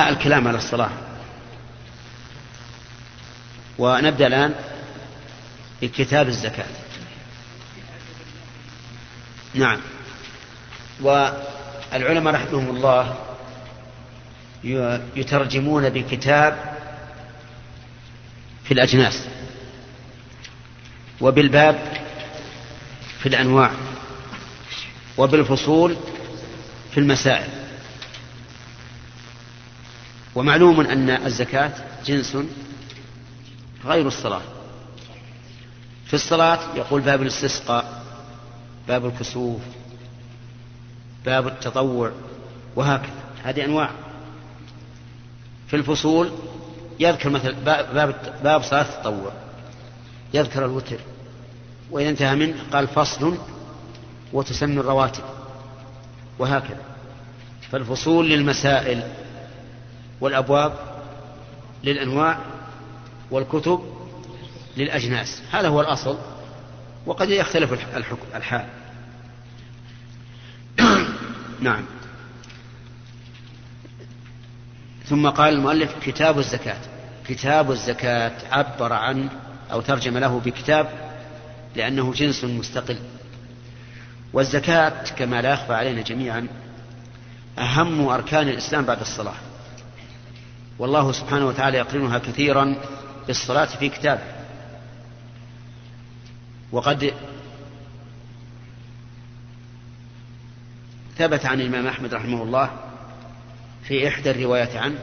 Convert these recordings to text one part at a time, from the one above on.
الكلام على الصلاة. ونبدأ الآن بكتاب الزكاة. نعم. والعلماء رحمهم الله يترجمون بكتاب في الأجناس وبالباب في الأنواع وبالفصول في المسائل. ومعلوم أن الزكاة جنس غير الصلاة. في الصلاة يقول باب الاستسقاء باب الكسوف باب التطوع وهكذا. هذه أنواع. في الفصول يذكر مثل باب باب صلاة التطوع. يذكر الوتر. وإذا انتهى منه قال فصل وتسمي الرواتب. وهكذا. فالفصول للمسائل. والأبواب للأنواع والكتب للأجناس. هذا هو الأصل وقد يختلف الحكم الحال. نعم. ثم قال المؤلف كتاب الزكاة. كتاب الزكاة عبر عن أو ترجم له بكتاب لأنه جنس مستقل. والزكاة كما لا يخفى علينا جميعا أهم أركان الإسلام بعد الصلاة. والله سبحانه وتعالى يقرنها كثيرا بالصلاة في كتابه. وقد ثبت عن الإمام أحمد رحمه الله في إحدى الروايات عنه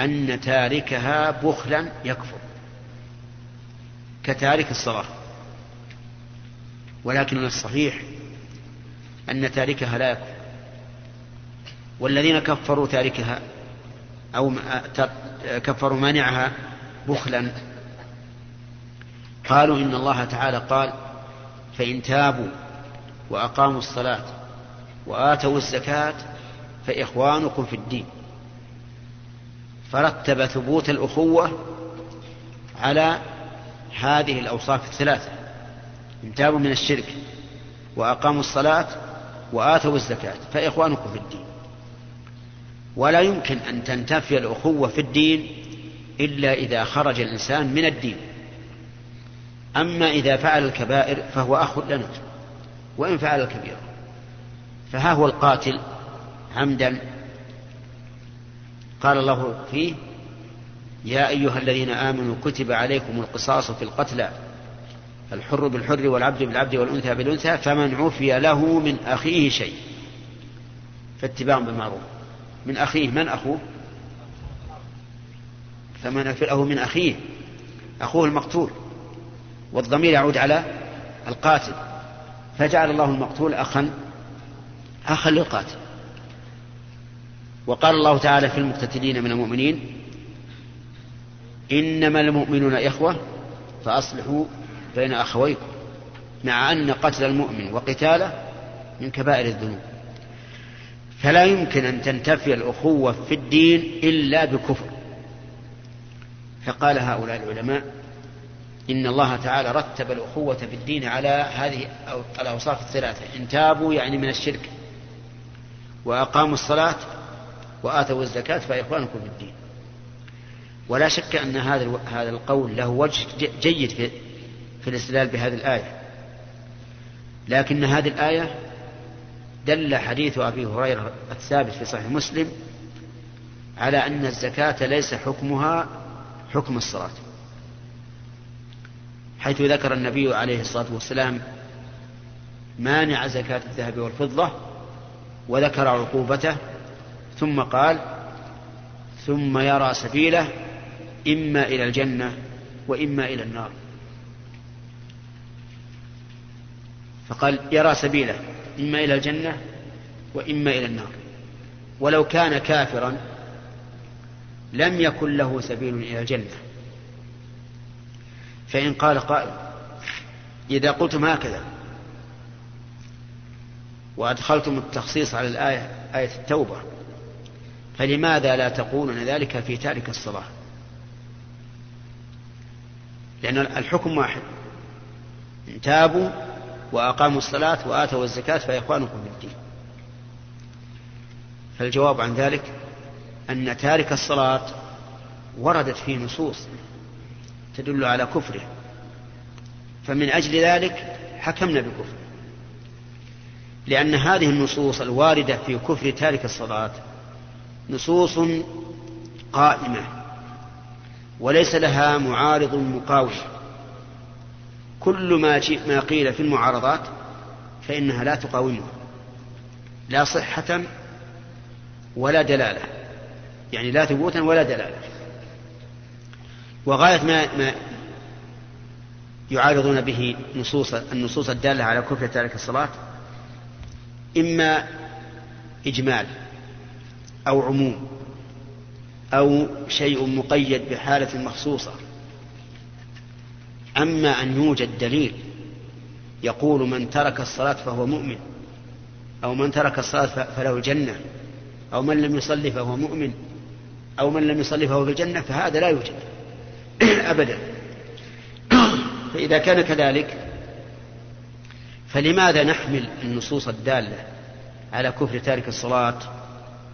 أن تاركها بخلا يكفر كتارك الصلاة. ولكن الصحيح أن تاركها لا يكفر. والذين كفروا تاركها أو كفروا مانعها بخلا. قالوا إن الله تعالى قال فإن تابوا وأقاموا الصلاة وآتوا الزكاة فإخوانكم في الدين. فرتب ثبوت الأخوة على هذه الأوصاف الثلاثة إن تابوا من الشرك وأقاموا الصلاة وآتوا الزكاة فإخوانكم في الدين. ولا يمكن أن تنتفي الأخوة في الدين إلا إذا خرج الإنسان من الدين. أما إذا فعل الكبائر فهو أخ لنا وإن فعل الكبيرة فها هو القاتل عمدا. قال الله فيه يا أيها الذين آمنوا كتب عليكم القصاص في القتلى الحر بالحر والعبد بالعبد والأنثى بالأنثى فمن عفي له من أخيه شيء فاتباع بالمعروف. من أخيه من أخوه؟ فمن له من أخيه أخوه المقتول. والضمير يعود على القاتل. فجعل الله المقتول أخا أخا للقاتل. وقال الله تعالى في المقتتلين من المؤمنين إنما المؤمنون إخوة فأصلحوا بين أخويكم مع أن قتل المؤمن وقتاله من كبائر الذنوب. فلا يمكن أن تنتفي الأخوة في الدين إلا بكفر. فقال هؤلاء العلماء إن الله تعالى رتب الأخوة في الدين على هذه الأوصاف الثلاثة. إن تابوا يعني من الشرك وأقاموا الصلاة وآتوا الزكاة فإخوانكم في الدين. ولا شك أن هذا هذا القول له وجه جيد في, في الاستدلال بهذه الآية. لكن هذه الآية دل حديث أبي هريرة الثابت في صحيح مسلم على أن الزكاة ليس حكمها حكم الصلاة. حيث ذكر النبي عليه الصلاة والسلام مانع زكاة الذهب والفضة وذكر عقوبته ثم قال ثم يرى سبيله إما إلى الجنة وإما إلى النار. فقال يرى سبيله. إما إلى الجنة وإما إلى النار. ولو كان كافرا لم يكن له سبيل إلى الجنة. فإن قال قائل إذا قلتم هكذا وأدخلتم التخصيص على الآية آية التوبة فلماذا لا تقولون ذلك في تارك الصلاة؟ لأن الحكم واحد. إن تابوا وأقاموا الصلاة وآتوا الزكاة فإخوانكم في الدين. فالجواب عن ذلك أن تارك الصلاة وردت فيه نصوص تدل على كفره فمن أجل ذلك حكمنا بكفره. لأن هذه النصوص الواردة في كفر تارك الصلاة نصوص قائمة وليس لها معارض مقاوم كل ما ما قيل في المعارضات فإنها لا تقاومها لا صحة ولا دلالة يعني لا ثبوتا ولا دلالة. وغاية ما, ما يعارضون به نصوص النصوص الدالة على كفر تارك الصلاة إما إجمال أو عموم أو شيء مقيد بحالة مخصوصة أما أن يوجد دليل يقول من ترك الصلاة فهو مؤمن أو من ترك الصلاة فله الجنة أو من لم يصلي فهو مؤمن أو من لم يصلي فهو في الجنة فهذا لا يوجد أبدا. فإذا كان كذلك فلماذا نحمل النصوص الدالة على كفر تارك الصلاة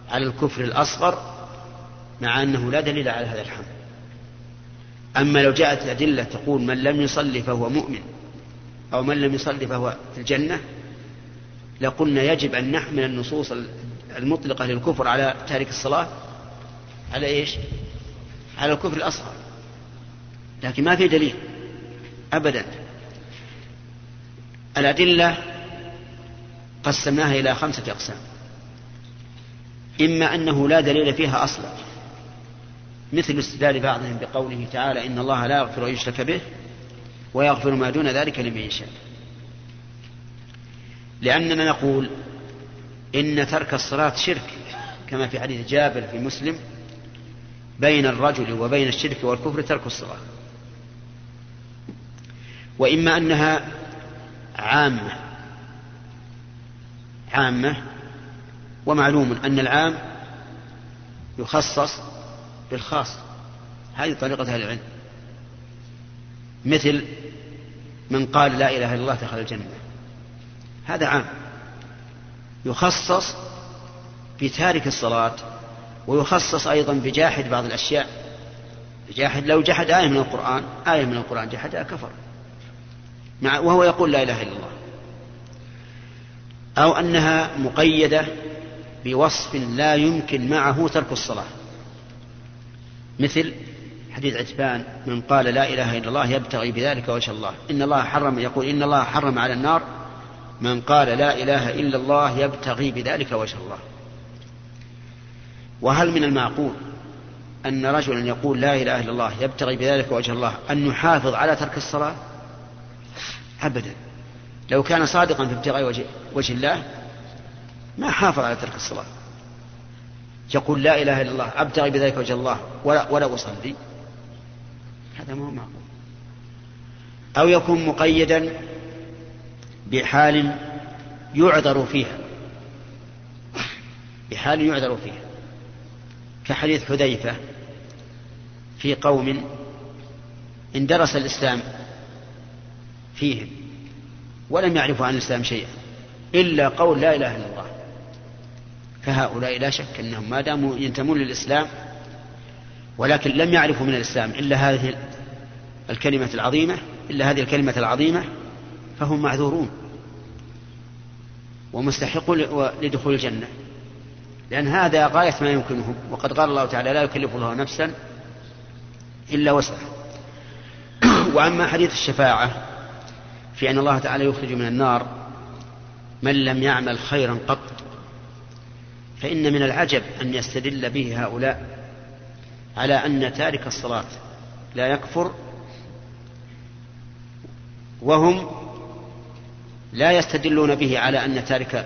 على الكفر الأصغر مع أنه لا دليل على هذا الحمل أما لو جاءت أدلة تقول من لم يصلي فهو مؤمن أو من لم يصلي فهو في الجنة لقلنا يجب أن نحمل النصوص المطلقة للكفر على تارك الصلاة على إيش؟ على الكفر الأصغر. لكن ما في دليل أبدا. الأدلة قسمناها إلى خمسة أقسام. إما أنه لا دليل فيها أصلا. مثل استدلال بعضهم بقوله تعالى إن الله لا يغفر أن يشرك به ويغفر ما دون ذلك لمن يشاء. لأننا نقول إن ترك الصلاة شرك كما في حديث جابر في مسلم بين الرجل وبين الشرك والكفر ترك الصلاة وإما أنها عامة عامة ومعلوم أن العام يخصص بالخاص. هذه طريقة أهل العلم. مثل من قال لا إله إلا الله دخل الجنة. هذا عام. يخصص بتارك الصلاة ويخصص أيضا بجاحد بعض الأشياء. جاحد لو جحد آية من القرآن آية من القرآن جحدها كفر. مع وهو يقول لا إله إلا الله. أو أنها مقيدة بوصف لا يمكن معه ترك الصلاة. مثل حديث عتبان من قال لا إله إلا الله يبتغي بذلك وجه الله. إن الله حرم يقول إن الله حرم على النار. من قال لا إله إلا الله يبتغي بذلك وجه الله. وهل من المعقول أن رجلا يقول لا إله إلا الله يبتغي بذلك وجه الله أن يحافظ على ترك الصلاة؟ أبدا. لو كان صادقا في ابتغاء وجه, وجه الله ما حافظ على ترك الصلاة. يقول لا إله إلا الله أبتغي بذلك وجه الله ولا, ولا أصلي. هذا ما هو معقول. أو يكون مقيدا بحال يعذر فيها. بحال يعذر فيها. كحديث حذيفة في قوم اندرس الإسلام فيهم ولم يعرفوا عن الإسلام شيئا إلا قول لا إله إلا الله. فهؤلاء لا شك أنهم ما داموا ينتمون للإسلام ولكن لم يعرفوا من الإسلام إلا هذه الكلمة العظيمة إلا هذه الكلمة العظيمة فهم معذورون ومستحقون لدخول الجنة. لأن هذا غاية ما يمكنهم وقد قال الله تعالى لا يكلف الله نفسا إلا وسعها. وأما حديث الشفاعة في أن الله تعالى يخرج من النار من لم يعمل خيرا قط فإن من العجب أن يستدل به هؤلاء على أن تارك الصلاة لا يكفر وهم لا يستدلون به على أن تارك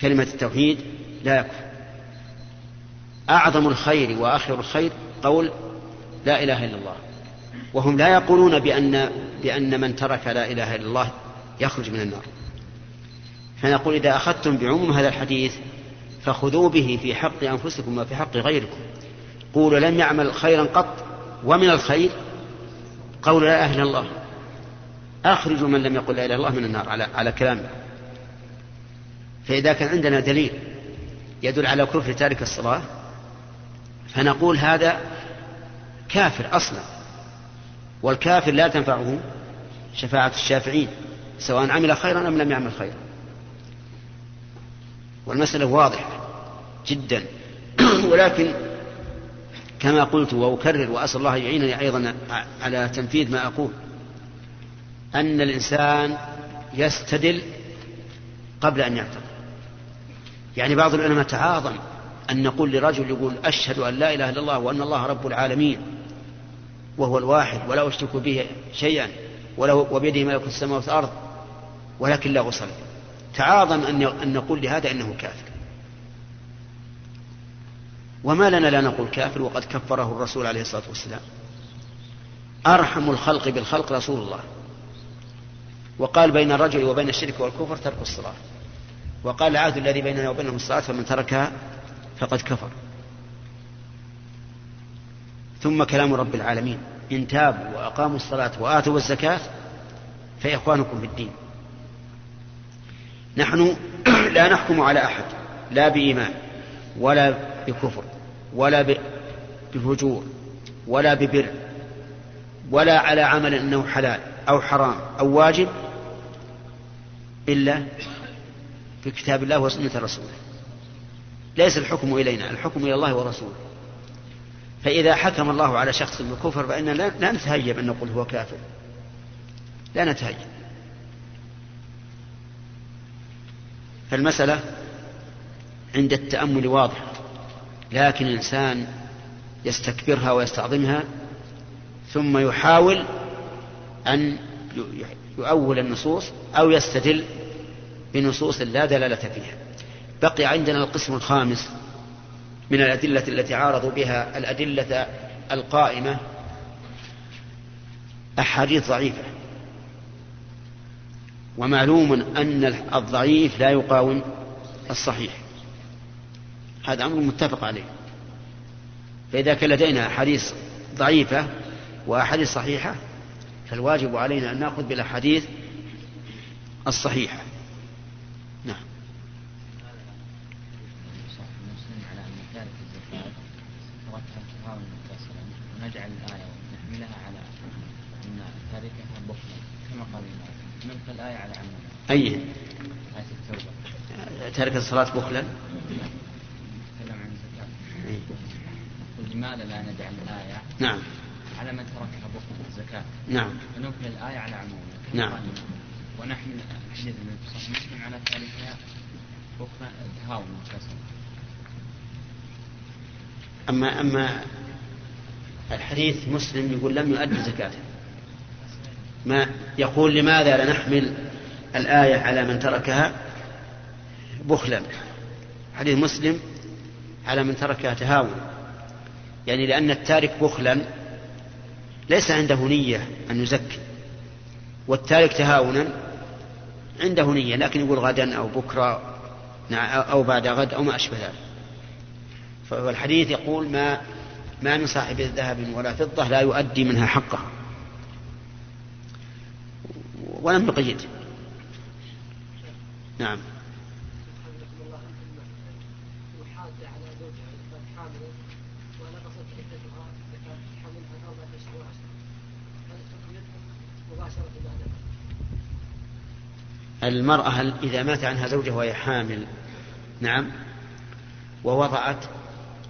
كلمة التوحيد لا يكفر. أعظم الخير وآخر الخير قول لا إله إلا الله. وهم لا يقولون بأن بأن من ترك لا إله إلا الله يخرج من النار. فنقول إذا أخذتم بعموم هذا الحديث فخذوا به في حق أنفسكم وفي حق غيركم. قولوا لم يعمل خيرا قط ومن الخير. قول لا إله إلا الله. أخرجوا من لم يقل لا إله إلا الله من النار. على على كلامه فإذا كان عندنا دليل يدل على كفر تارك الصلاة فنقول هذا كافر أصلا. والكافر لا تنفعه شفاعة الشافعين سواء عمل خيرا أم لم يعمل خيرا. والمسألة واضحة. جدا. ولكن كما قلت وأكرر وأسأل الله يعينني أيضا على تنفيذ ما أقول أن الإنسان يستدل قبل أن يعتقد. يعني بعض العلماء تعاظم أن نقول لرجل يقول أشهد أن لا إله إلا الله وأن الله رب العالمين وهو الواحد ولا أشرك به شيئا وله وبيده ملك السماوات والأرض ولكن لا أصلي. تعاظم أن نقول لهذا أنه كافر. وما لنا لا نقول كافر وقد كفره الرسول عليه الصلاة والسلام. أرحم الخلق بالخلق رسول الله. وقال بين الرجل وبين الشرك والكفر ترك الصلاة. وقال العهد الذي بيننا وبينهم الصلاة فمن تركها فقد كفر. ثم كلام رب العالمين. إن تابوا وأقاموا الصلاة وآتوا الزكاة فإخوانكم في الدين. نحن لا نحكم على أحد لا بإيمان ولا بكفر ولا بفجور ولا ببر ولا على عمل أنه حلال أو حرام أو واجب إلا في كتاب الله وسنة رسوله. ليس الحكم إلينا الحكم إلى الله ورسوله. فإذا حكم الله على شخص بالكفر فإننا لا نتهيب أن نقول هو كافر. لا نتهيب. فالمسألة عند التأمل واضحة لكن الإنسان يستكبرها ويستعظمها ثم يحاول أن يؤول النصوص أو يستدل بنصوص لا دلالة فيها. بقي عندنا القسم الخامس من الأدلة التي عارضوا بها الأدلة القائمة أحاديث ضعيفة. ومعلوم أن الضعيف لا يقاوم الصحيح. هذا أمر متفق عليه. فإذا كان لدينا أحاديث ضعيفة وأحاديث صحيحة فالواجب علينا أن نأخذ بالأحاديث الصحيحة. نعم. نجعل الآية ونحملها على أن تاركها بخلا كما قال الآية على أي. آية التوبة. ترك الصلاة بخلا تكلم عن الزكاة لماذا لا نجعل الآية. نعم. على من تركها بخلا الزكاة. نعم. ونوكل الآية على عمومها نعم. ونحمل حديث النبي صلى الله عليه وسلم على تاركها بخلا تهاون وكسل أما أما الحديث مسلم يقول لم يؤدي زكاته. ما يقول لماذا لا نحمل الآية على من تركها بخلا؟ حديث مسلم على من تركها تهاون. يعني لأن التارك بخلا ليس عنده نية أن يزكي والتارك تهاونا عنده نية لكن يقول غدا أو بكرة أو بعد غد أو ما أشبه ذلك. فالحديث يقول ما ما من صاحب ذهب ولا فضة لا يؤدي منها حقها ولم يقيد. نعم. المرأة إذا مات عنها زوجها وهي حامل نعم ووضعت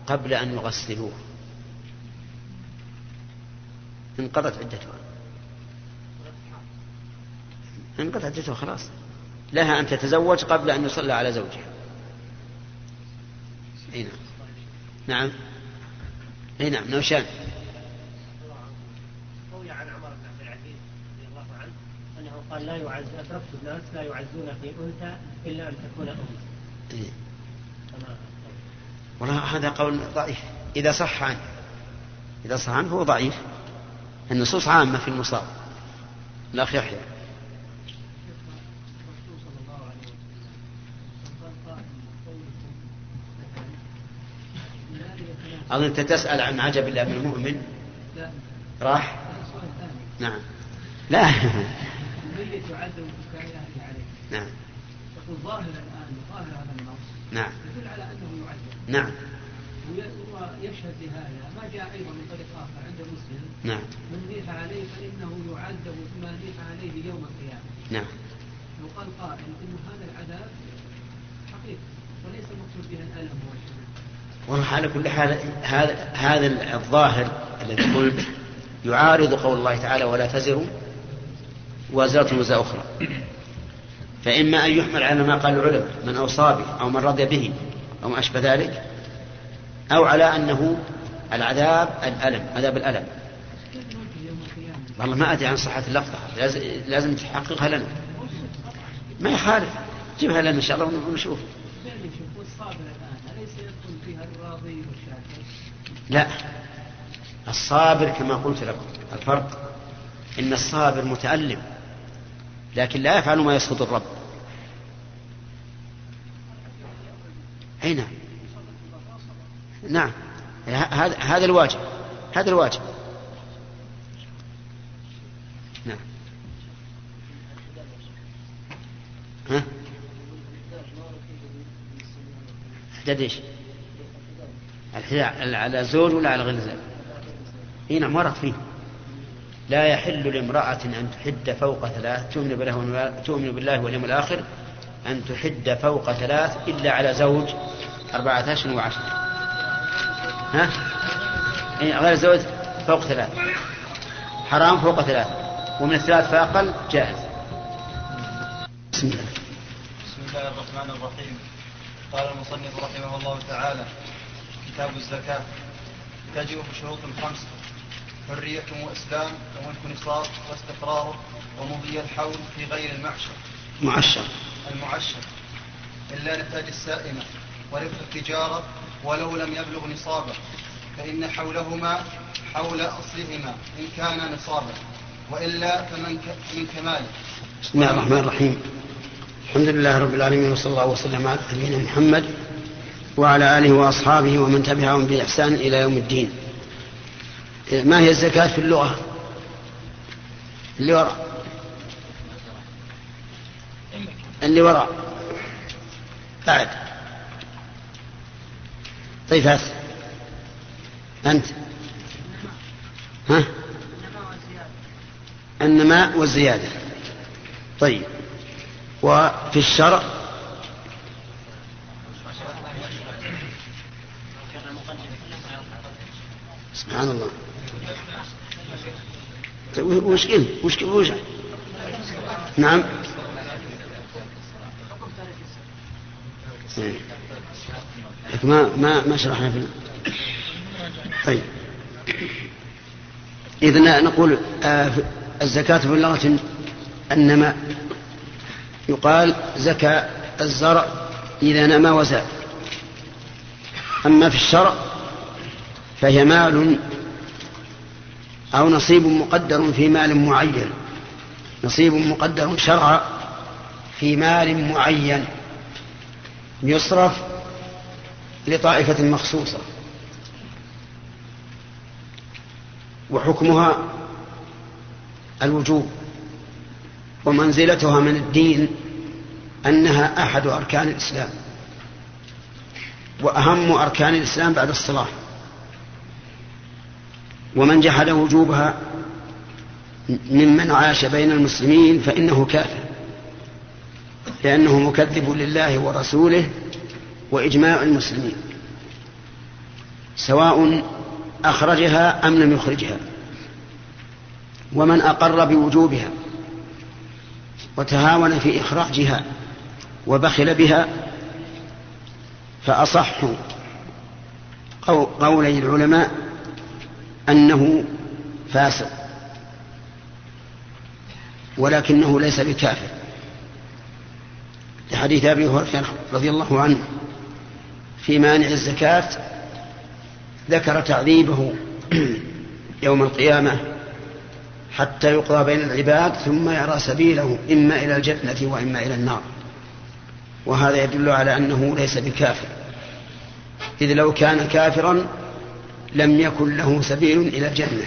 قبل أن يغسلوه. انقضت عدتها. انقضت عدتها خلاص. لها أن تتزوج قبل أن يصلى على زوجها. أي نعم. نعم. أي نعم. نوشان روي عن عمر بن عبد العزيز رضي الله عنه انه قال لا يعز أتركت الناس لا يعزون في أنثى إلا أن تكون أم. إيه. والله هذا قول ضعيف. إذا صح عنه. إذا صح عنه هو ضعيف. النصوص عامة في المصاب. الأخ يحيى أظن أنت تسأل عن عجب الله من المؤمن. راح؟ نعم. لا. نعم. يقول ظاهر الآن ظاهر هذا النص. نعم. يدل على أنه يعذب. نعم. ويشهد لهذا ما جاء أيضا من طريق آخر عند مسلم. نعم. من نيح عليه فإنه يعذب بما نيح عليه يوم القيامة. نعم. لو قال قائل إن هذا العذاب حقيقي وليس المقصود به الألم والشمال والله على كل حال هذا هذا الظاهر الذي قلت يعارض قول الله تعالى ولا تزر وازرة وزر أخرى. فإما أن يحمل على ما قال العلماء من أوصى به أو من رضي به أو ما أشبه ذلك أو على أنه العذاب الألم عذاب الألم. والله ما أدري عن صحة اللفظة لازم, لازم تحققها لنا. ما يخالف. جيبها لنا إن شاء الله ونشوف. لا. الصابر كما قلت لكم الفرق إن الصابر متألم. لكن لا يفعل ما يسخط الرب. أي نعم. نعم. هذا هذا الواجب. هذا الواجب. نعم. ها؟ حدد إيش؟ الحداد على زوج ولا على غير زوج؟ أي نعم ورد فيه. لا يحل لامرأة أن تحد فوق ثلاث تؤمن بالله تؤمن بالله واليوم الآخر أن تحد فوق ثلاث إلا على زوج أربعة أشهر وعشر ها؟ يعني غير زوج فوق ثلاث. حرام فوق ثلاث. ومن الثلاث فأقل جائز. بسم الله. بسم الله الرحمن الرحيم. قال المصنف رحمه الله تعالى كتاب الزكاة. تجب بشروط خمسة حرية وإسلام وملك نصاب واستقراره ومضي الحول في غير المعشر. معشر. المعشر. إلا نتاج السائمة وربح التجارة ولو لم يبلغ نصابه. فإن حولهما حول أصلهما إن كان نصابا. وإلا فمن من كماله. بسم الله الرحمن الرحيم. الحمد لله رب العالمين وصلى الله وسلم على نبينا محمد وعلى آله وأصحابه ومن تبعهم بإحسان إلى يوم الدين. ما هي الزكاة في اللغة؟ اللي وراء. اللي وراء. بعد. طيب هات. أنت. ها؟ النماء والزيادة. طيب. وفي الشرع؟ سبحان الله. وش قلت وش وش؟ نعم. إيه. ما ما ما شرحنا في طيب. إذا نقول آه الزكاة في اللغة النماء يقال زكى الزرع إذا نما وزاد. أما في الشرع فهي مال أو نصيب مقدر في مال معين. نصيب مقدر شرعا في مال معين. يصرف لطائفة مخصوصة. وحكمها الوجوب. ومنزلتها من الدين أنها أحد أركان الإسلام. وأهم أركان الإسلام بعد الصلاة. ومن جحد وجوبها ممن عاش بين المسلمين فإنه كافر. لأنه مكذب لله ورسوله وإجماع المسلمين سواء أخرجها أم لم يخرجها ومن أقر بوجوبها وتهاون في إخراجها وبخل بها فأصح قولي العلماء أنه فاسق ولكنه ليس بكافر. لحديث أبي هريرة رضي الله عنه في مانع الزكاة ذكر تعذيبه يوم القيامة حتى يقضى بين العباد ثم يرى سبيله إما إلى الجنة وإما إلى النار. وهذا يدل على أنه ليس بكافر. إذ لو كان كافرا لم يكن له سبيل إلى الجنة.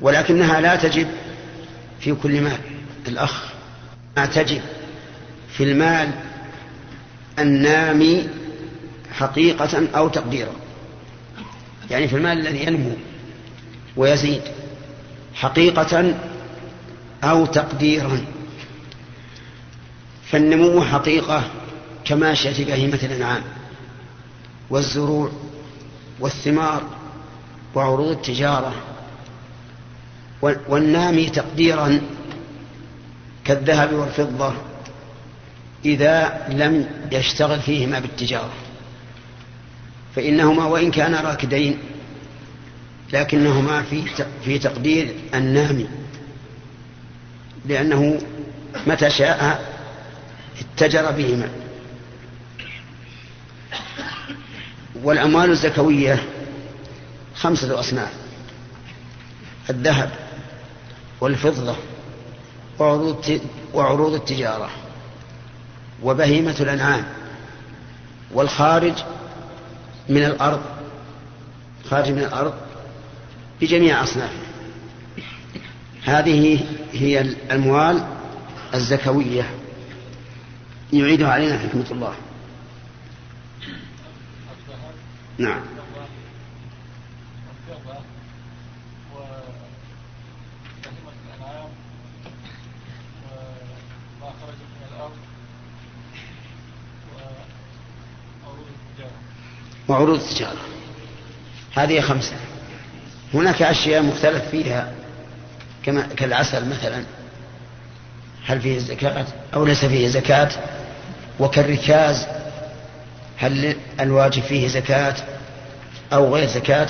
ولكنها لا تجب في كل مال. الأخ ما تجب في المال النامي حقيقة أو تقديرا. يعني في المال الذي ينمو ويزيد حقيقة أو تقديرا. فالنمو حقيقة كماشية بهيمة الأنعام والزروع والثمار وعروض التجارة والنامي تقديرا كالذهب والفضة إذا لم يشتغل فيهما بالتجارة. فإنهما وإن كانا راكدين لكنهما في في تقدير النامي لأنه متى شاء اتجر بهما. والأموال الزكوية خمسة أصناف الذهب والفضة وعروض التجارة وبهيمة الأنعام والخارج من الأرض خارج من الأرض بجميع أصنافه. هذه هي الأموال الزكوية يعيدها علينا حكمة الله. نعم. وعروض التجارة. هذه خمسة. هناك أشياء مختلف فيها كما كالعسل مثلا. هل فيه زكاة أو ليس فيه زكاة؟ وكالركاز هل الواجب فيه زكاة أو غير زكاة؟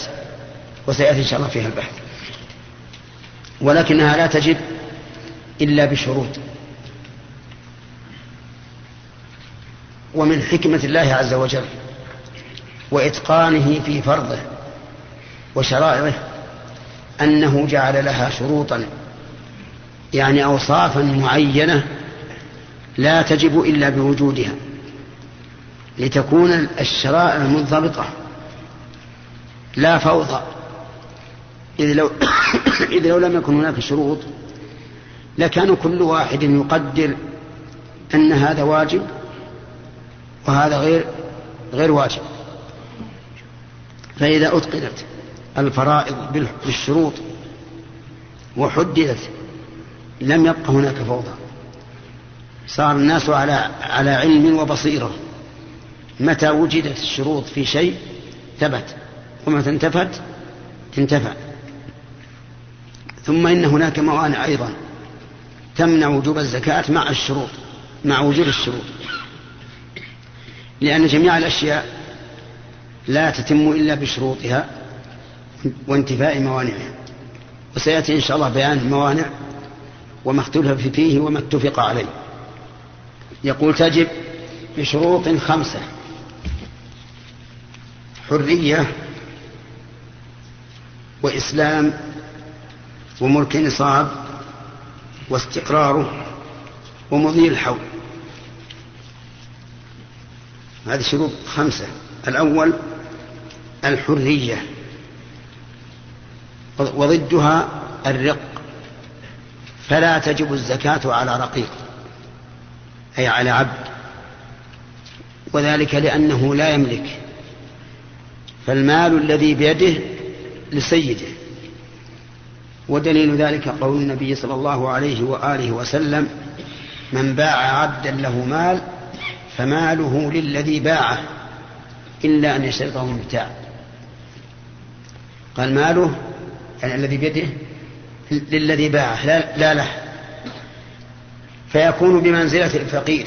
وسيأتي إن شاء الله فيها البحث. ولكنها لا تجب إلا بشروط. ومن حكمة الله عز وجل وإتقانه في فرضه وشرائعه أنه جعل لها شروطا يعني أوصافا معينة لا تجب إلا بوجودها. لتكون الشرائع منضبطة لا فوضى. إذ لو, إذ لو لم يكن هناك شروط لكان كل واحد يقدر أن هذا واجب وهذا غير غير واجب. فإذا أتقنت الفرائض بالشروط وحددت لم يبق هناك فوضى. صار الناس على على علم وبصيرة. متى وجدت الشروط في شيء ثبت ومتى انتفت انتفى ثم إن هناك موانع أيضا تمنع وجوب الزكاة مع الشروط مع وجود الشروط. لأن جميع الأشياء لا تتم إلا بشروطها وانتفاء موانعها. وسيأتي إن شاء الله بيان الموانع وما اختلف فيه وما اتفق عليه. يقول تجب بشروط خمسة. حرية وإسلام وملك نصاب واستقراره ومضي الحول. هذه شروط خمسة. الأول الحرية وضدها الرق. فلا تجب الزكاة على رقيق أي على عبد. وذلك لأنه لا يملك. فالمال الذي بيده لسيده. ودليل ذلك قول النبي صلى الله عليه وآله وسلم من باع عبدا له مال فماله للذي باعه إلا أن يشترطه المبتاع قال ماله يعني الذي بيده للذي باعه لا, لا له. فيكون بمنزلة الفقير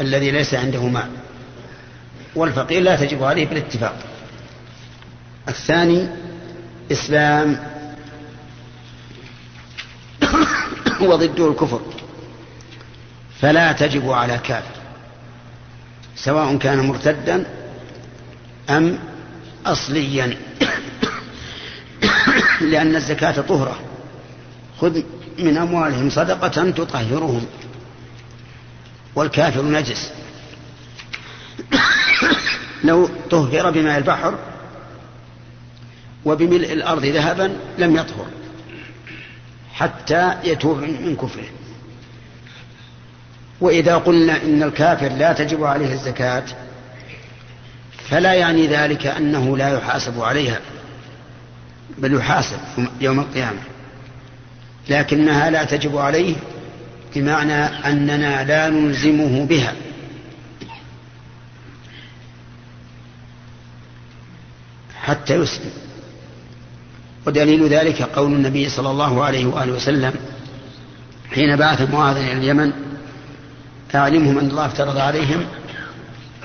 الذي ليس عنده مال. والفقير لا تجب عليه بالاتفاق. الثاني إسلام. وضده الكفر. فلا تجب على كافر سواء كان مرتدا أم أصليا. لأن الزكاة طهرة. خذ من أموالهم صدقة تطهرهم. والكافر نجس. لو طهر بماء البحر وبملء الأرض ذهبا لم يطهر حتى يتوب من كفره. وإذا قلنا إن الكافر لا تجب عليه الزكاة فلا يعني ذلك أنه لا يحاسب عليها بل يحاسب يوم القيامة. لكنها لا تجب عليه بمعنى أننا لا نلزمه بها. حتى يسلم. ودليل ذلك قول النبي صلى الله عليه وآله وسلم حين بعث معاذ إلى اليمن أعلمهم أن الله افترض عليهم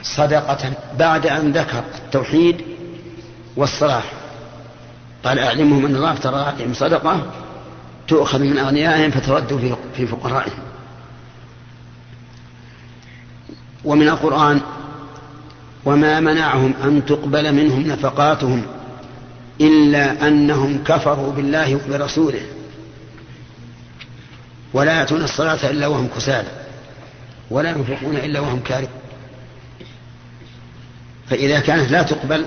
صدقة بعد أن ذكر التوحيد والصلاة قال أعلمهم أن الله افترض عليهم صدقة تؤخذ من أغنيائهم فترد في فقرائهم. ومن القرآن وما منعهم أن تقبل منهم نفقاتهم إلا أنهم كفروا بالله وبرسوله. ولا يأتون الصلاة إلا وهم كسالى ولا ينفقون إلا وهم كارهون. فإذا كانت لا تقبل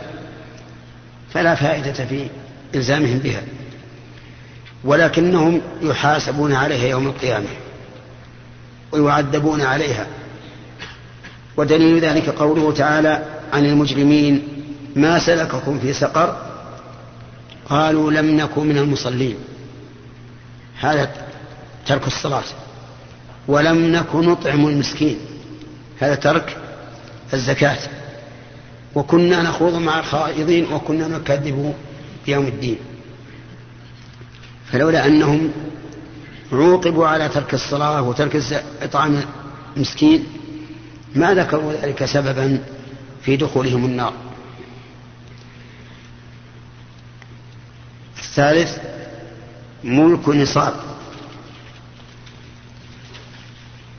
فلا فائدة في إلزامهم بها ولكنهم يحاسبون عليها يوم القيامة ويعذبون عليها. ودليل ذلك قوله تعالى عن المجرمين ما سلككم في سقر؟ قالوا لم نكن من المصلين. هذا ترك الصلاة. ولم نكن نطعم المسكين. هذا ترك الزكاة. وكنا نخوض مع الخائضين وكنا نكذب بيوم الدين. فلولا أنهم عوقبوا على ترك الصلاة وترك إطعام المسكين ما ذكروا ذلك سببا في دخولهم النار. الثالث ملك نصاب.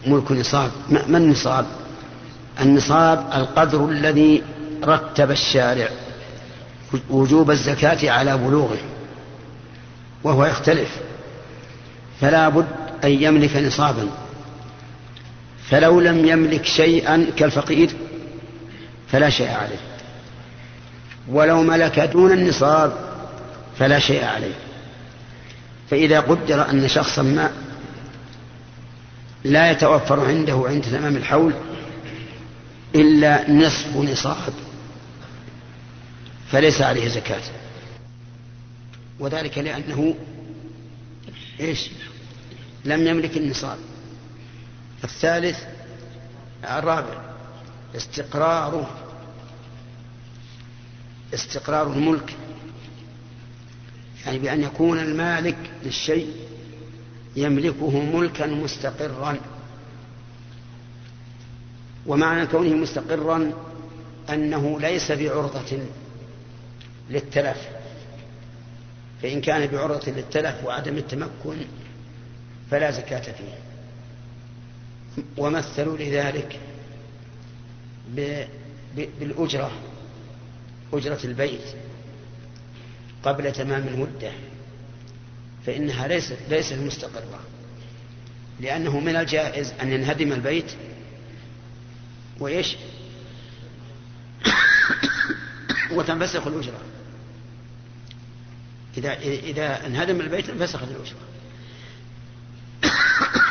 ملك نصاب. ما النصاب؟ النصاب القدر الذي رتب الشارع وجوب الزكاة على بلوغه وهو يختلف. فلا بد أن يملك نصابا. فلو لم يملك شيئا كالفقير فلا شيء عليه. ولو ملك دون النصاب فلا شيء عليه. فإذا قدر أن شخصا ما لا يتوفر عنده عند تمام الحول إلا نصف نصاب فليس عليه زكاة. وذلك لأنه إيش؟ لم يملك النصاب. الثالث الرابع استقراره استقرار الملك يعني بأن يكون المالك للشيء يملكه ملكا مستقرا. ومعنى كونه مستقرا أنه ليس بعرضة للتلف فإن كان بعرضة للتلف وعدم التمكن فلا زكاة فيه. ومثلوا لذلك بالأجرة أجرة البيت قبل تمام المدة فإنها ليست ليست مستقرة لأنه من الجائز أن ينهدم البيت وإيش؟ وتنفسخ الأجرة. إذا إذا انهدم البيت انفسخت الأجرة.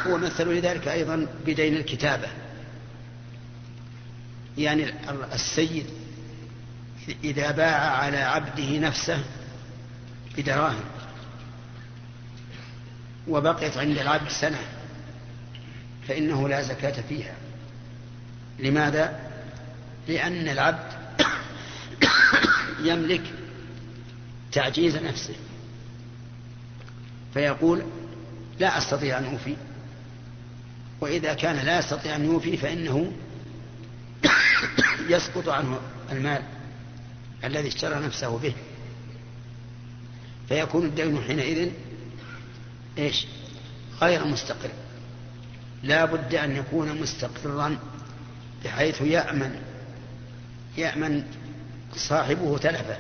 ومثلوا لذلك أيضا بدين الكتابة. يعني السيد إذا باع على عبده نفسه بدراهم وبقيت عند العبد سنة فإنه لا زكاة فيها. لماذا؟ لأن العبد يملك تعجيز نفسه. فيقول لا أستطيع أن أوفي. وإذا كان لا يستطيع أن يوفي فإنه يسقط عنه المال الذي اشترى نفسه به. فيكون الدين حينئذ إيش؟ غير مستقر. لا بد أن يكون مستقرا بحيث يأمن يأمن صاحبه تلفه.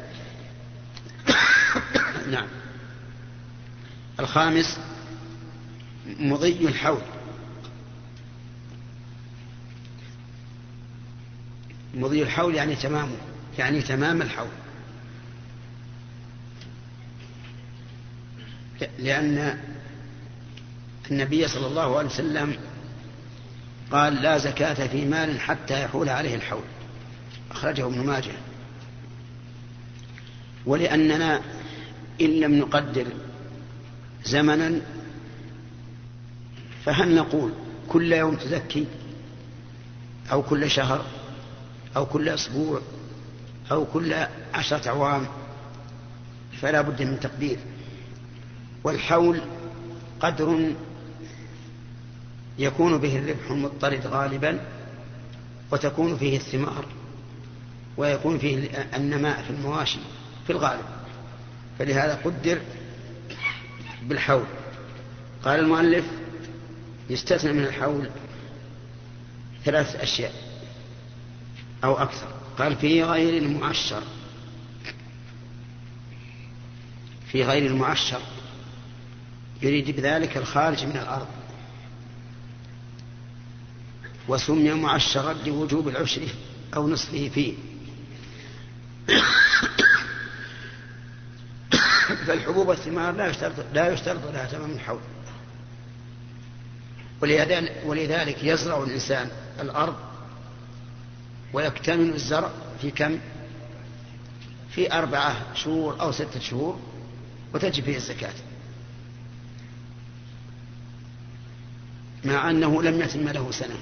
نعم. الخامس مضي الحول. مضي الحول يعني تمامه يعني تمام الحول. لأن النبي صلى الله عليه وسلم قال لا زكاة في مال حتى يحول عليه الحول. أخرجه ابن ماجه. ولأننا إن لم نقدر زمنا فهل نقول كل يوم تزكي؟ أو كل شهر؟ أو كل أسبوع؟ أو كل عشرة أعوام؟ فلا بد من تقدير. والحول قدر يكون به الربح المضطرد غالبا وتكون فيه الثمار ويكون فيه النماء في المواشي في الغالب. فلهذا قدر بالحول. قال المؤلف يستثنى من الحول ثلاث أشياء أو أكثر. قال في غير المعشر في غير المعشر يريد بذلك الخارج من الأرض. وسمي معشرا لوجوب العشر أو نصفه فيه. فالحبوب والثمار لا يشترط لا يشترط لها تمام الحول. ولذلك يزرع الإنسان الأرض ويكتمل الزرع في كم؟ في أربعة شهور أو ستة شهور وتجب فيه الزكاة. مع أنه لم يتم له سنة.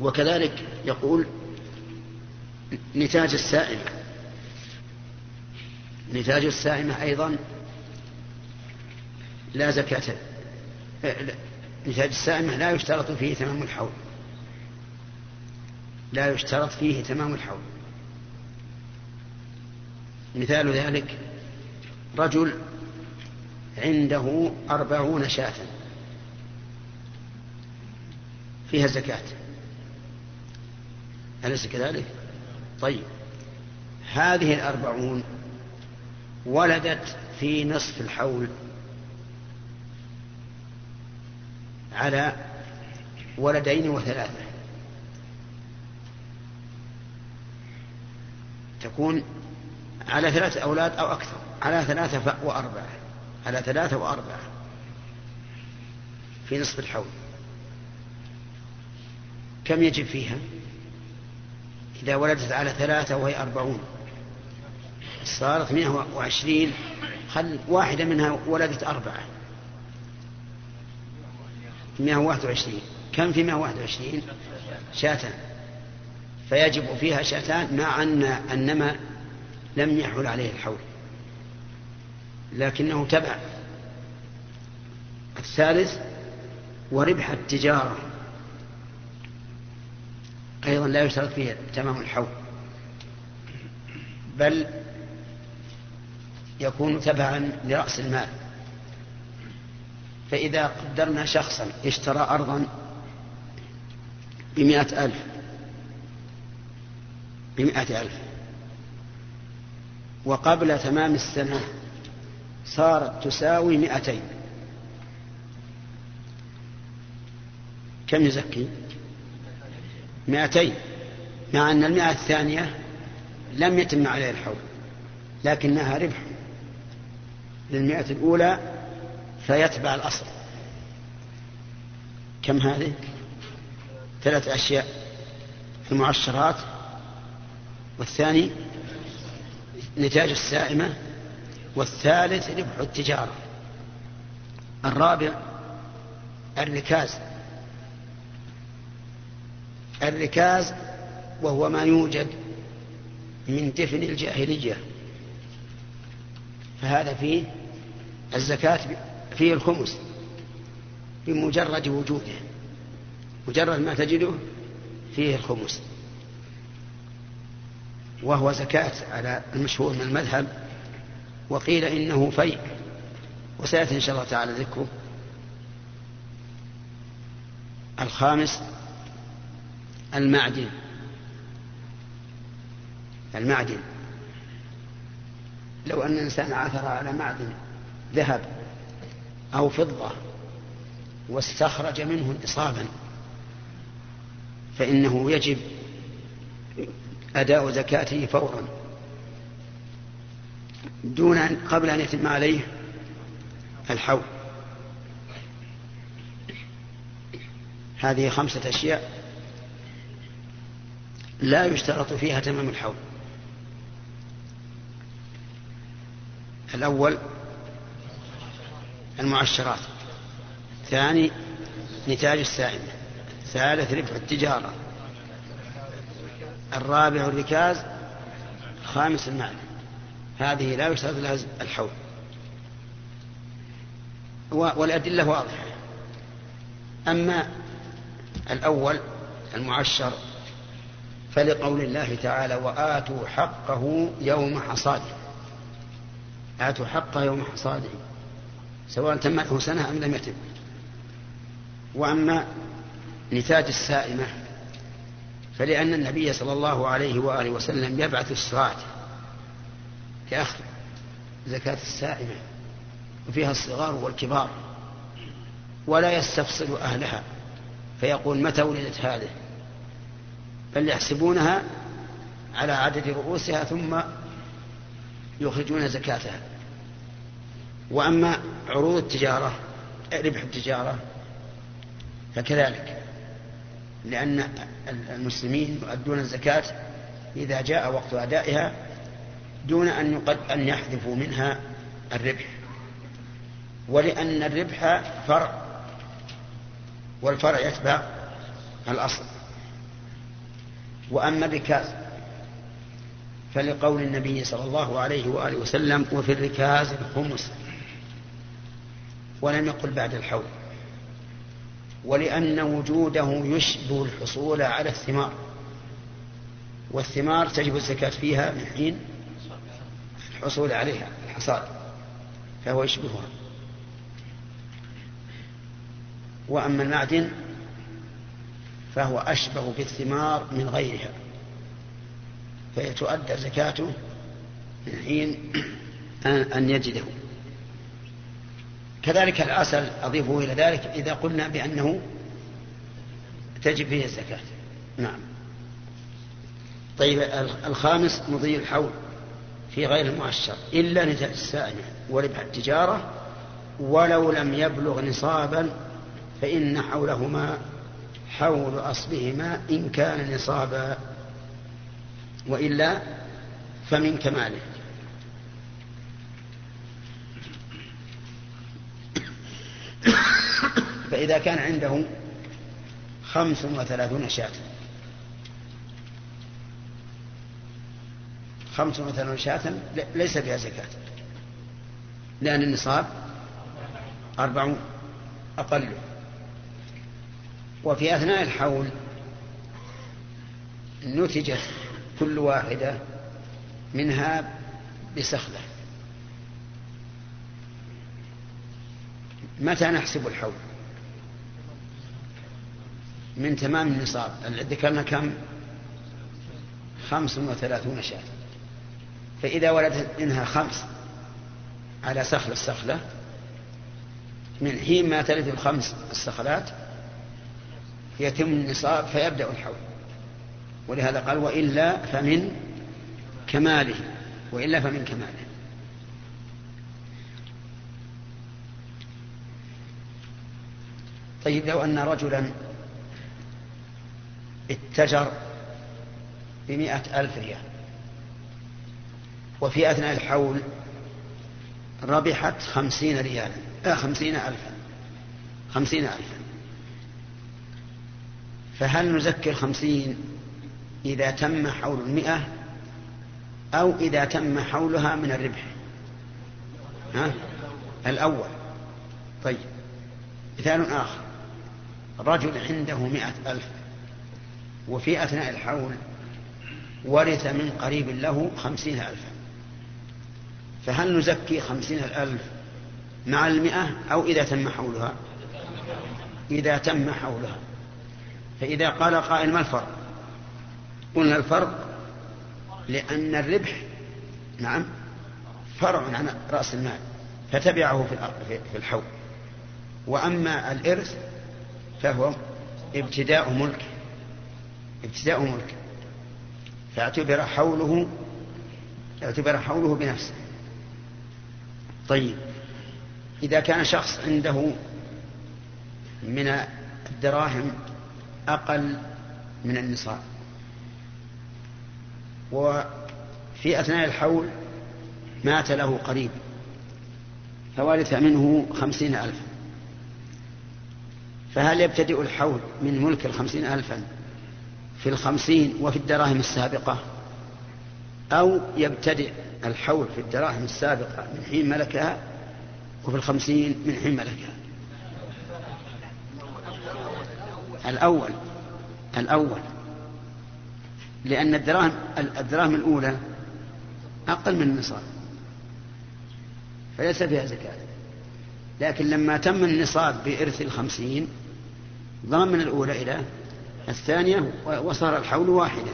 وكذلك يقول نتاج السائمة. نتاج السائمة أيضا لا زكاة نتاج السائمة لا يشترط فيه تمام الحول. لا يشترط فيه تمام الحول. مثال ذلك رجل عنده أربعون شاة. فيها زكاة. أليس كذلك؟ طيب. هذه الأربعون ولدت في نصف الحول. على ولدين وثلاثة. تكون على ثلاثة أولاد أو أكثر. على ثلاثة وأربعة. على ثلاثة وأربعة. في نصف الحول. كم يجب فيها؟ إذا ولدت على ثلاثة وهي أربعون. صارت مئة وعشرين. خل واحدة منها ولدت أربعة. مئة وواحد وعشرين. كم في مئة وواحد وعشرين؟ شاتان. فيجب فيها شاتان مع أن النمى لم يحول عليه الحول. لكنه تبع. الثالث وربح التجارة. أيضا لا يشترط فيه تمام الحول. بل يكون تبعا لرأس المال. فإذا قدرنا شخصا اشترى أرضا بمئة ألف. بمئة ألف. وقبل تمام السنة صارت تساوي مئتين. كم يزكي؟ مئتين. مع أن المئة الثانية لم يتم عليها الحول لكنها ربح. للمئة الأولى فيتبع الأصل. كم هذه؟ ثلاث أشياء المعشرات والثاني نتاج السائمة والثالث ربح التجارة. الرابع الركاز. الركاز وهو ما يوجد من دفن الجاهلية. فهذا فيه الزكاة فيه الخمس بمجرد وجوده مجرد ما تجده فيه الخمس. وهو زكاة على المشهور من المذهب وقيل إنه فيء وسيأتي إن شاء الله تعالى ذكره. الخامس المعدن. المعدن. لو أن الإنسان عثر على معدن ذهب أو فضة واستخرج منه نصابا فإنه يجب أداء زكاته فورا. دون أن قبل أن يتم عليه الحول. هذه خمسة أشياء لا يشترط فيها تمام الحول. الأول المعشرات. ثاني نتاج السائمة ثالث ربح التجارة. الرابع الركاز. خامس المعنى هذه لا يشترط لها الحول. والأدلة واضحة. أما الأول المعشر فلقول الله تعالى وآتوا حقه يوم حصاده آتوا حقه يوم حصاده. سواء تمته سنة أم لم يتم. وأما نتاج السائمة فلأن النبي صلى الله عليه وآله وسلم يبعث الساعة كأخذ زكاة السائمة وفيها الصغار والكبار ولا يستفصل أهلها فيقول متى ولدت هذه؟ بل يحسبونها على عدد رؤوسها ثم يخرجون زكاتها. وأما عروض التجارة ربح التجارة فكذلك. لأن المسلمين يؤدون الزكاة إذا جاء وقت أدائها دون أن أن يحذفوا منها الربح. ولأن الربح فرع والفرع يتبع الأصل. وأما الركاز فلقول النبي صلى الله عليه وآله وسلم وفي الركاز الخمس. ولم يقل بعد الحول. ولأن وجوده يشبه الحصول على الثمار. والثمار تجب الزكاة فيها من حين الحصول عليها الحصاد. فهو يشبهها. وأما المعدن فهو أشبه بالثمار من غيرها. فيتؤدى زكاته من حين أن يجده. كذلك العسل أضيفه إلى ذلك إذا قلنا بأنه تجب فيه الزكاة. نعم. طيب الخامس مضي الحول في غير المؤشر إلا نتاج السائمة وربح التجارة ولو لم يبلغ نصابا فإن حولهما حول أصلهما إن كان نصابا وإلا فمن كماله. فإذا كان عنده خمس وثلاثون شاة. خمس وثلاثون شاة ليس فيها زكاة. لأن النصاب أربعون أقل. وفي أثناء الحول نتجت كل واحدة منها بسخلة. متى نحسب الحول؟ من تمام النصاب. ذكرنا كم؟ خمس وثلاثون شاة. فإذا ولدت منها خمس على سخل السخلة من حين ما تلد الخمس السخلات يتم النصاب فيبدأ الحول. ولهذا قال وإلا فمن كماله وإلا فمن كماله. طيب لو أن رجلا اتجر بمئة ألف ريال. وفي أثناء الحول ربحت خمسين ريالا. آه خمسين ألفا. خمسين ألفا. فهل نزكي الخمسين إذا تم حول المئة أو إذا تم حولها من الربح؟ ها؟ الأول. طيب. مثال آخر. رجل عنده مئة ألف. وفي أثناء الحول ورث من قريب له خمسين ألفا. فهل نزكي خمسين الألف مع المئة أو إذا تم حولها؟ إذا تم حولها. فإذا قال قائل ما الفرق؟ قلنا الفرق لأن الربح نعم فرع عن رأس المال فتبعه في الحول. وأما الإرث فهو ابتداء ملك ابتداء ملك. فاعتبر حوله اعتبر حوله بنفسه. طيب إذا كان شخص عنده من الدراهم أقل من النصاب وفي أثناء الحول مات له قريب فورث منه خمسين ألفا. فهل يبتدئ الحول من ملك الخمسين ألفا في الخمسين وفي الدراهم السابقة. أو يبتدئ الحول في الدراهم السابقة من حين ملكها وفي الخمسين من حين ملكها. الأول الأول. لأن الدراهم الدراهم الأولى أقل من النصاب. فليس فيها زكاة. لكن لما تم النصاب بإرث الخمسين ضم من الأولى إلى الثانية وصار الحول واحدا.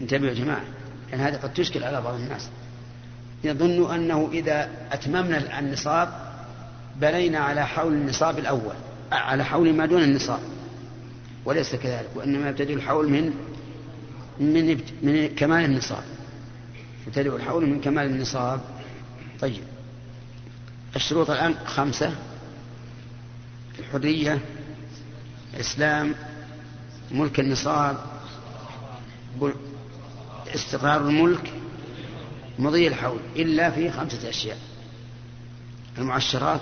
انتبهوا يا جماعة لأن هذه قد تشكل على بعض الناس. يظن أنه إذا أتممنا النصاب بنينا على حول النصاب الأول على حول ما دون النصاب. وليس كذلك وإنما يبتدئ الحول من من من كمال النصاب. يبتدئ الحول من كمال النصاب. طيب الشروط الآن خمسة. الحرية الإسلام ملك النصاب استقرار الملك مضي الحول إلا في خمسة أشياء. المعشرات.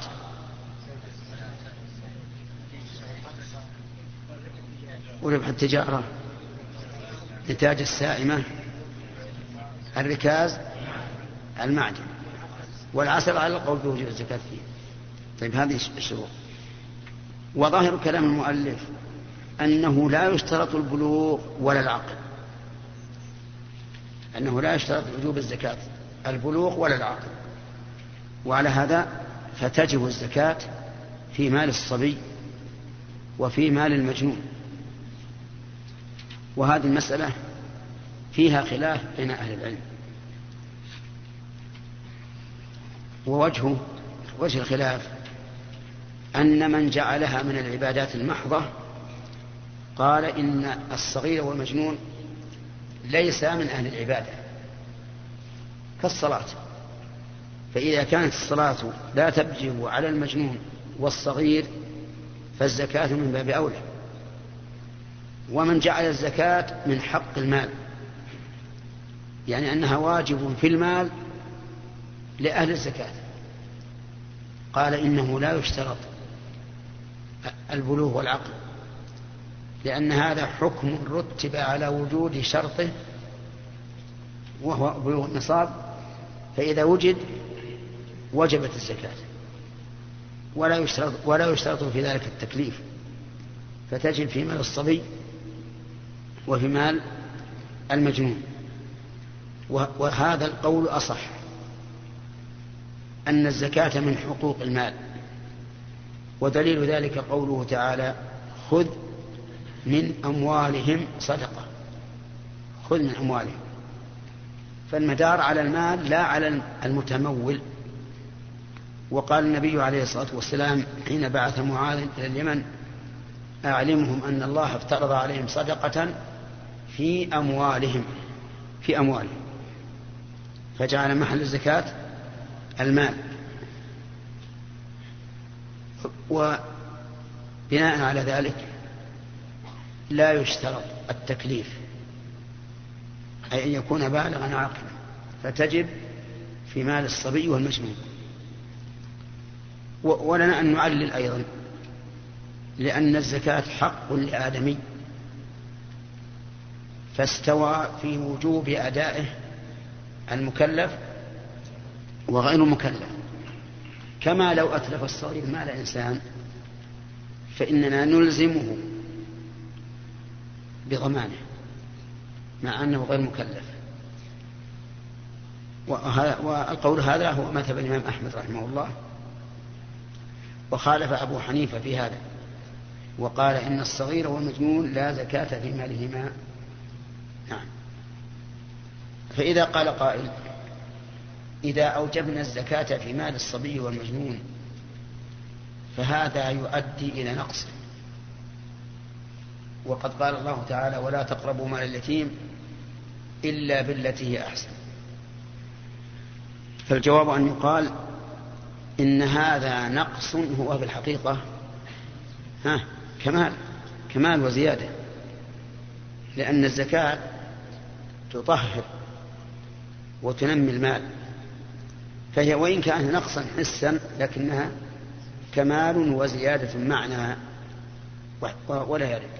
وربح التجارة. نتاج السائمة. الركاز. المعدن. والعسل على القول بوجوب الزكاة فيه. طيب هذه الشروط. وظاهر كلام المؤلف أنه لا يشترط البلوغ ولا العقل. أنه لا يشترط وجوب الزكاة البلوغ ولا العقل. وعلى هذا فتجب الزكاة في مال الصبي وفي مال المجنون. وهذه المسألة فيها خلاف بين أهل العلم. ووجهه وجه الخلاف أن من جعلها من العبادات المحضة قال إن الصغير والمجنون ليس من أهل العبادة كالصلاة. فإذا كانت الصلاة لا تجب على المجنون والصغير فالزكاة من باب أولى. ومن جعل الزكاة من حق المال يعني أنها واجب في المال لأهل الزكاة. قال إنه لا يشترط البلوغ والعقل. لأن هذا حكم رتب على وجود شرطه وهو بلوغ النصاب فإذا وجد وجبت الزكاة. ولا يشترط ولا يشترط في ذلك التكليف. فتجب في مال الصبي وفي مال المجنون. وهذا القول أصح. أن الزكاة من حقوق المال. ودليل ذلك قوله تعالى خذ من أموالهم صدقة. خذ من أموالهم. فالمدار على المال لا على المتمول. وقال النبي عليه الصلاة والسلام حين بعث معاذ إلى اليمن أعلمهم أن الله افترض عليهم صدقة في أموالهم في أموالهم. فجعل محل الزكاة المال. وبناء على ذلك لا يشترط التكليف أي أن يكون بالغا عاقلا. فتجب في مال الصبي والمجنون. ولنا أن نعلل أيضا لأن الزكاة حق لآدمي. فاستوى في وجوب أدائه المكلف وغير المكلف كما لو أتلف الصغير مال إنسان فإننا نلزمه بضمانه مع أنه غير مكلف. والقول هذا هو مذهب الإمام أحمد رحمه الله. وخالف أبو حنيفة في هذا وقال إن الصغير والمجنون لا زكاة في مالهما. نعم. فإذا قال قائل إذا أوجبنا الزكاة في مال الصبي والمجنون فهذا يؤدي إلى نقص. وقد قال الله تعالى ولا تقربوا مال اليتيم إلا بالتي هي أحسن. فالجواب أن يقال إن هذا نقص هو في الحقيقة ها كمال كمال وزيادة لأن الزكاة تطهر وتنمي المال. فهي وإن كانت نقصا حسا لكنها كمال وزيادة معنى ولا يرد.